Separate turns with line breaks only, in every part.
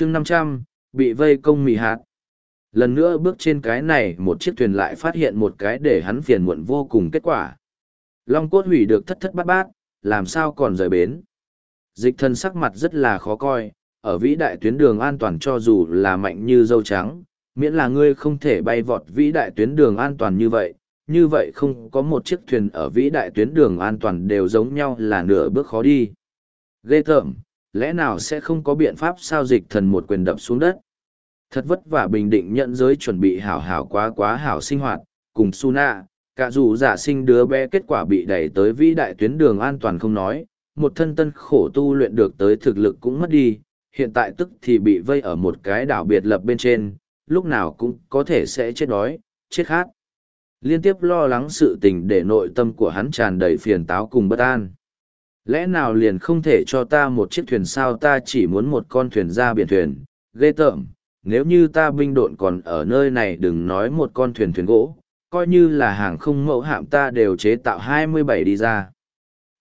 chương năm trăm, bị vây công mì hạt. Lần nữa bước trên cái này, một chiếc thuyền lại phát hiện một cái để hắn phiền muộn vô cùng kết quả. Long cốt hủy được thất thất bát bát, làm sao còn rời bến? Dịch thân sắc mặt rất là khó coi, ở vĩ đại tuyến đường an toàn cho dù là mạnh như dâu trắng, miễn là ngươi không thể bay vọt vĩ đại tuyến đường an toàn như vậy như vậy không có một chiếc thuyền ở vĩ đại tuyến đường an toàn đều giống nhau là nửa bước khó đi. Ghê tởm lẽ nào sẽ không có biện pháp sao dịch thần một quyền đập xuống đất? Thật vất vả bình định nhận giới chuẩn bị hảo hảo quá quá hảo sinh hoạt, cùng su na cả dù giả sinh đứa bé kết quả bị đẩy tới vĩ đại tuyến đường an toàn không nói, một thân tân khổ tu luyện được tới thực lực cũng mất đi, hiện tại tức thì bị vây ở một cái đảo biệt lập bên trên, lúc nào cũng có thể sẽ chết đói, chết khát. Liên tiếp lo lắng sự tình để nội tâm của hắn tràn đầy phiền táo cùng bất an lẽ nào liền không thể cho ta một chiếc thuyền sao ta chỉ muốn một con thuyền ra biển thuyền? Ghê tởm, nếu như ta binh độn còn ở nơi này đừng nói một con thuyền thuyền gỗ, coi như là hàng không mẫu hạm ta đều chế tạo hai mươi bảy đi ra.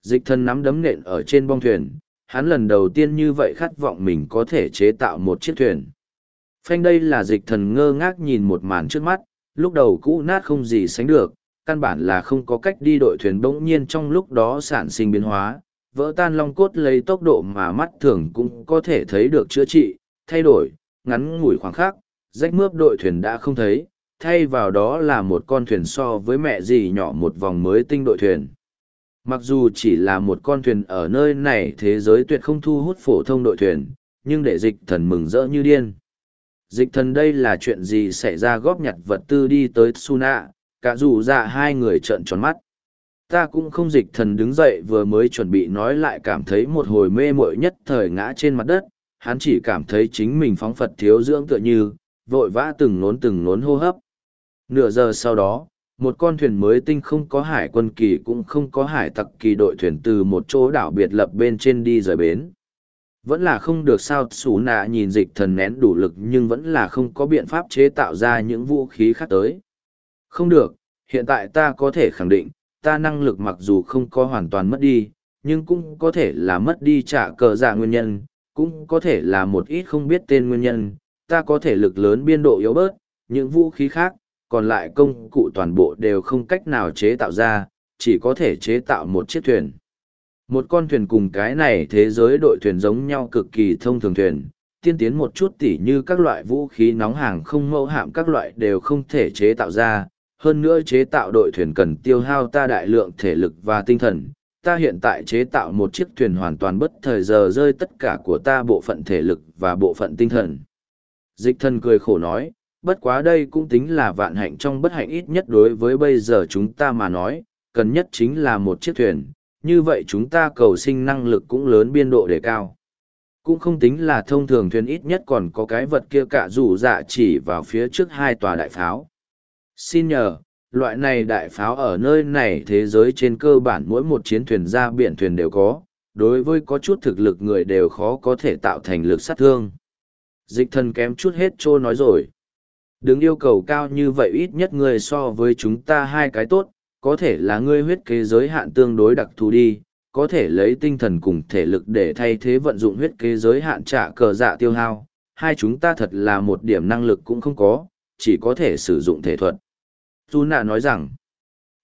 Dịch thân nắm đấm nện ở trên bong thuyền, hắn lần đầu tiên như vậy khát vọng mình có thể chế tạo một chiếc thuyền. Phanh đây là dịch thần ngơ ngác nhìn một màn trước mắt, lúc đầu cũ nát không gì sánh được, căn bản là không có cách đi đội thuyền bỗng nhiên trong lúc đó sản sinh biến hóa vỡ tan long cốt lấy tốc độ mà mắt thường cũng có thể thấy được chữa trị, thay đổi, ngắn ngủi khoảng khắc, rách mướp đội thuyền đã không thấy, thay vào đó là một con thuyền so với mẹ gì nhỏ một vòng mới tinh đội thuyền. Mặc dù chỉ là một con thuyền ở nơi này thế giới tuyệt không thu hút phổ thông đội thuyền, nhưng để dịch thần mừng rỡ như điên. Dịch thần đây là chuyện gì xảy ra góp nhặt vật tư đi tới suna, cả dù dạ hai người trợn tròn mắt ta cũng không dịch thần đứng dậy vừa mới chuẩn bị nói lại cảm thấy một hồi mê mội nhất thời ngã trên mặt đất. Hắn chỉ cảm thấy chính mình phóng phật thiếu dưỡng tựa như, vội vã từng nốn từng nốn hô hấp. Nửa giờ sau đó, một con thuyền mới tinh không có hải quân kỳ cũng không có hải tặc kỳ đội thuyền từ một chỗ đảo biệt lập bên trên đi rời bến. Vẫn là không được sao xù nạ nhìn dịch thần nén đủ lực nhưng vẫn là không có biện pháp chế tạo ra những vũ khí khác tới. Không được, hiện tại ta có thể khẳng định ta năng lực mặc dù không có hoàn toàn mất đi nhưng cũng có thể là mất đi trả cờ dạ nguyên nhân cũng có thể là một ít không biết tên nguyên nhân. Ta có thể lực lớn biên độ yếu bớt những vũ khí khác còn lại công cụ toàn bộ đều không cách nào chế tạo ra chỉ có thể chế tạo một chiếc thuyền. Một con thuyền cùng cái này thế giới đội thuyền giống nhau cực kỳ thông thường thuyền, tiên tiến một chút tỉ như các loại vũ khí nóng hàng không mẫu hạm các loại đều không thể chế tạo ra, hơn nữa chế tạo đội thuyền cần tiêu hao ta đại lượng thể lực và tinh thần. Ta hiện tại chế tạo một chiếc thuyền hoàn toàn bất thời giờ rơi tất cả của ta bộ phận thể lực và bộ phận tinh thần. Dịch thần cười khổ nói, bất quá đây cũng tính là vạn hạnh trong bất hạnh ít nhất đối với bây giờ chúng ta mà nói, cần nhất chính là một chiếc thuyền, như vậy chúng ta cầu sinh năng lực cũng lớn biên độ đề cao. Cũng không tính là thông thường thuyền ít nhất còn có cái vật kia cả rủ dạ chỉ vào phía trước hai tòa đại pháo. Xin nhờ, loại này đại pháo ở nơi này thế giới trên cơ bản mỗi một chiến thuyền ra biển thuyền đều có, đối với có chút thực lực người đều khó có thể tạo thành lực sát thương. Dịch thần kém chút hết trô nói rồi. Đừng yêu cầu cao như vậy ít nhất người so với chúng ta hai cái tốt, có thể là ngươi huyết kế giới hạn tương đối đặc thù đi, có thể lấy tinh thần cùng thể lực để thay thế vận dụng huyết kế giới hạn trả cờ dạ tiêu hao. Hai chúng ta thật là một điểm năng lực cũng không có, chỉ có thể sử dụng thể thuật. Tu nạ nói rằng,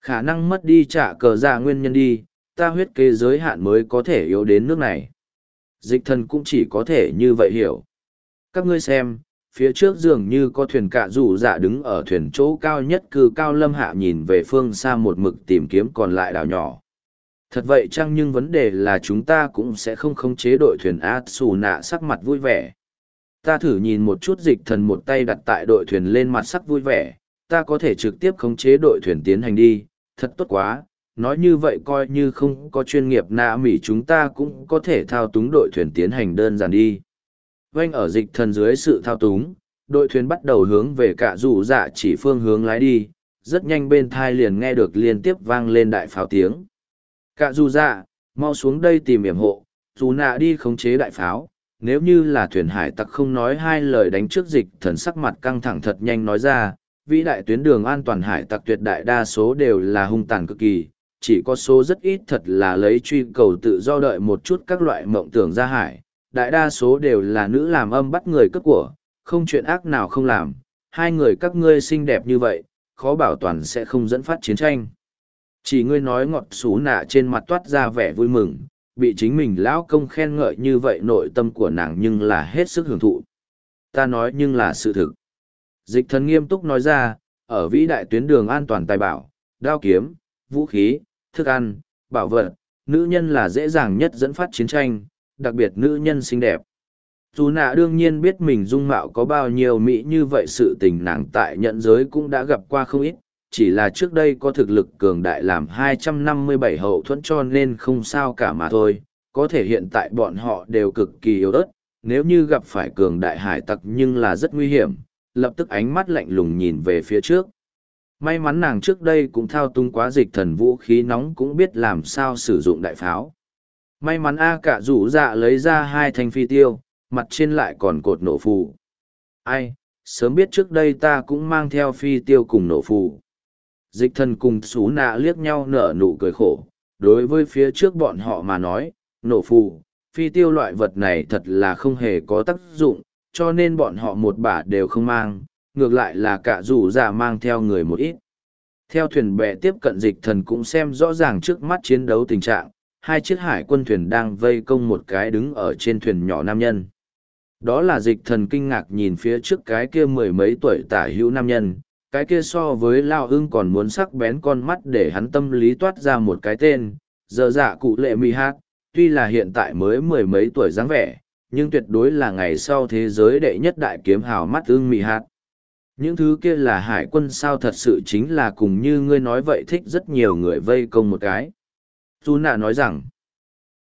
khả năng mất đi trả cờ ra nguyên nhân đi, ta huyết kế giới hạn mới có thể yếu đến nước này. Dịch thần cũng chỉ có thể như vậy hiểu. Các ngươi xem, phía trước dường như có thuyền cạ rủ dạ đứng ở thuyền chỗ cao nhất cư cao lâm hạ nhìn về phương xa một mực tìm kiếm còn lại đảo nhỏ thật vậy chăng nhưng vấn đề là chúng ta cũng sẽ không khống chế đội thuyền a xù nạ sắc mặt vui vẻ ta thử nhìn một chút dịch thần một tay đặt tại đội thuyền lên mặt sắc vui vẻ ta có thể trực tiếp khống chế đội thuyền tiến hành đi thật tốt quá nói như vậy coi như không có chuyên nghiệp nạ mỉ chúng ta cũng có thể thao túng đội thuyền tiến hành đơn giản đi oanh ở dịch thần dưới sự thao túng, đội thuyền bắt đầu hướng về cả rủ dạ chỉ phương hướng lái đi, rất nhanh bên thai liền nghe được liên tiếp vang lên đại pháo tiếng. Cả rủ dạ, mau xuống đây tìm hiểm hộ, dù nạ đi khống chế đại pháo, nếu như là thuyền hải tặc không nói hai lời đánh trước dịch thần sắc mặt căng thẳng thật nhanh nói ra, vĩ đại tuyến đường an toàn hải tặc tuyệt đại đa số đều là hung tàn cực kỳ, chỉ có số rất ít thật là lấy truy cầu tự do đợi một chút các loại mộng tưởng ra hải, đại đa số đều là nữ làm âm bắt người cướp của, không chuyện ác nào không làm, hai người các ngươi xinh đẹp như vậy, khó bảo toàn sẽ không dẫn phát chiến tranh. Chỉ ngươi nói ngọt xú nạ trên mặt toát ra vẻ vui mừng, bị chính mình lão công khen ngợi như vậy nội tâm của nàng nhưng là hết sức hưởng thụ. Ta nói nhưng là sự thực. Dịch thần nghiêm túc nói ra, ở vĩ đại tuyến đường an toàn tài bảo, đao kiếm, vũ khí, thức ăn, bảo vật, nữ nhân là dễ dàng nhất dẫn phát chiến tranh, đặc biệt nữ nhân xinh đẹp. Dù nạ đương nhiên biết mình dung mạo có bao nhiêu mỹ như vậy sự tình nàng tại nhận giới cũng đã gặp qua không ít, chỉ là trước đây có thực lực cường đại làm 257 hậu thuẫn cho nên không sao cả mà thôi, có thể hiện tại bọn họ đều cực kỳ yếu ớt, nếu như gặp phải cường đại hải tặc nhưng là rất nguy hiểm, lập tức ánh mắt lạnh lùng nhìn về phía trước. May mắn nàng trước đây cũng thao tung quá dịch thần vũ khí nóng cũng biết làm sao sử dụng đại pháo. May mắn A cả rủ dạ lấy ra hai thanh phi tiêu, mặt trên lại còn cột nổ phù. Ai, sớm biết trước đây ta cũng mang theo phi tiêu cùng nổ phù. Dịch thần cùng xú nạ liếc nhau nở nụ cười khổ, đối với phía trước bọn họ mà nói, nổ phù, phi tiêu loại vật này thật là không hề có tác dụng, cho nên bọn họ một bả đều không mang, ngược lại là cả rủ giả mang theo người một ít. Theo thuyền bè tiếp cận dịch thần cũng xem rõ ràng trước mắt chiến đấu tình trạng, hai chiếc hải quân thuyền đang vây công một cái đứng ở trên thuyền nhỏ nam nhân. Đó là dịch thần kinh ngạc nhìn phía trước cái kia mười mấy tuổi tả hữu nam nhân, cái kia so với lao ưng còn muốn sắc bén con mắt để hắn tâm lý toát ra một cái tên, giờ dạ cụ lệ mi hát, tuy là hiện tại mới mười mấy tuổi dáng vẻ, nhưng tuyệt đối là ngày sau thế giới đệ nhất đại kiếm hào mắt ưng mị hạt. Những thứ kia là hải quân sao thật sự chính là cùng như ngươi nói vậy thích rất nhiều người vây công một cái. Dù nạ nói rằng,